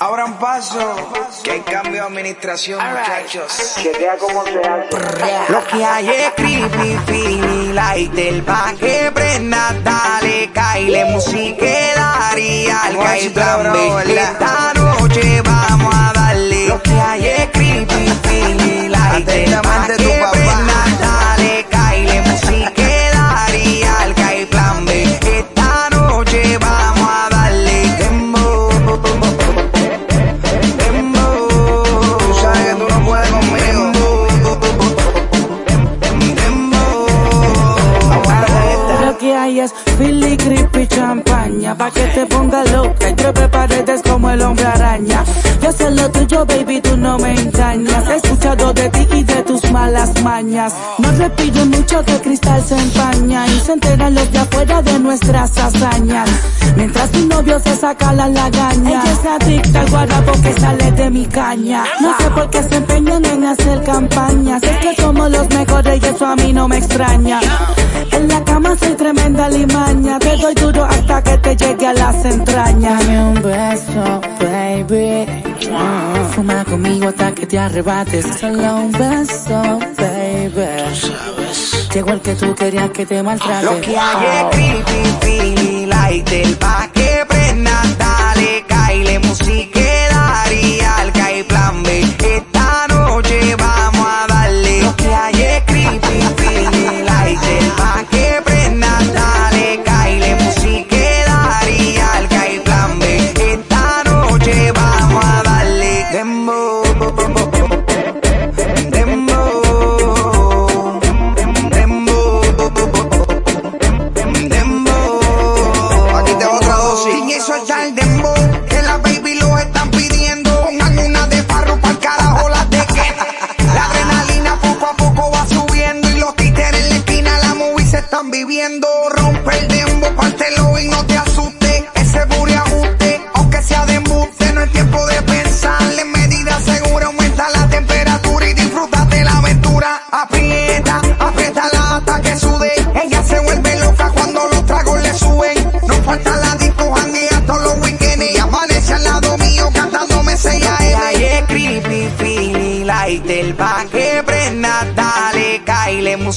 Ahora un paso, que hay cambio de administración, muchachos. Chequea cómo se hace. Lo que hay es creepy, feely, light. Del pa' que prenda, dale, caile, música, daría, al plan Es Philly, creepy, champaña Pa' que te ponga loca y trepe paredes como el hombre araña. Yo sé lo tuyo, baby, tú no me engañas. He escuchado de ti No respiro mucho que cristal se empaña Y se enteran los de afuera de nuestras hazañas Mientras mi novio se saca la lagaña Ella se adicta al guarapo que sale de mi caña No sé por qué se empeñan en hacer campañas Es que somos los mejores y eso a mí no me extraña en la cama soy tremenda limaña, te doy duro hasta que te llegue a las entrañas. Dame un beso, baby. Fuma conmigo hasta que te arrebates. Solo un beso, baby. Llegó el que tú querías que te maltrate. Lo que hay es creepy, feely, light del pa'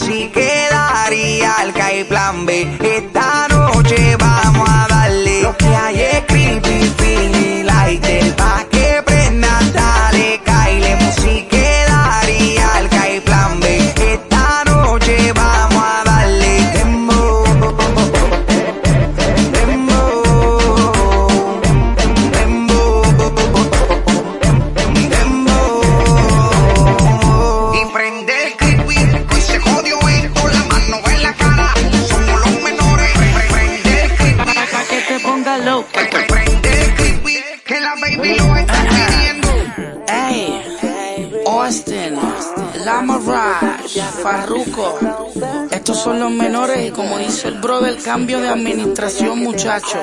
caile, música, daría, al cae plan B. Esta noche vamos ponga loca. prende el creepy que la baby lo está pidiendo. Ey, Austin, Lama Raj, Farruko. Estos son los menores y como dice el brother, cambio de administración muchachos.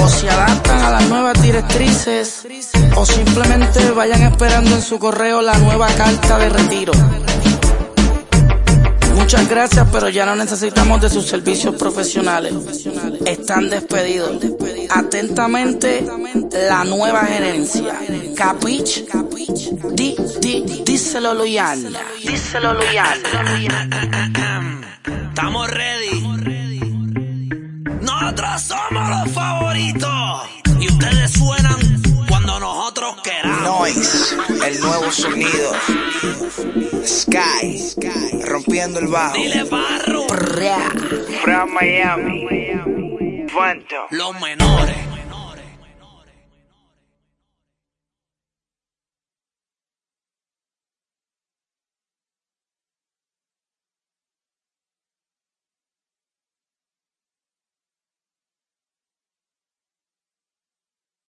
O se adaptan a las nuevas directrices o simplemente vayan esperando en su correo la nueva carta de retiro. Muchas gracias, pero ya no necesitamos de sus servicios profesionales. Están despedidos. Atentamente, la nueva gerencia. Capich? Di, di, díselo Luyana. Díselo Luyana. Estamos ready. Nosotros somos los favoritos. Y ustedes Noise, el nuevo sonido. Sky, rompiendo el bajo. Dile barro. From Miami. Phantom. Los menores.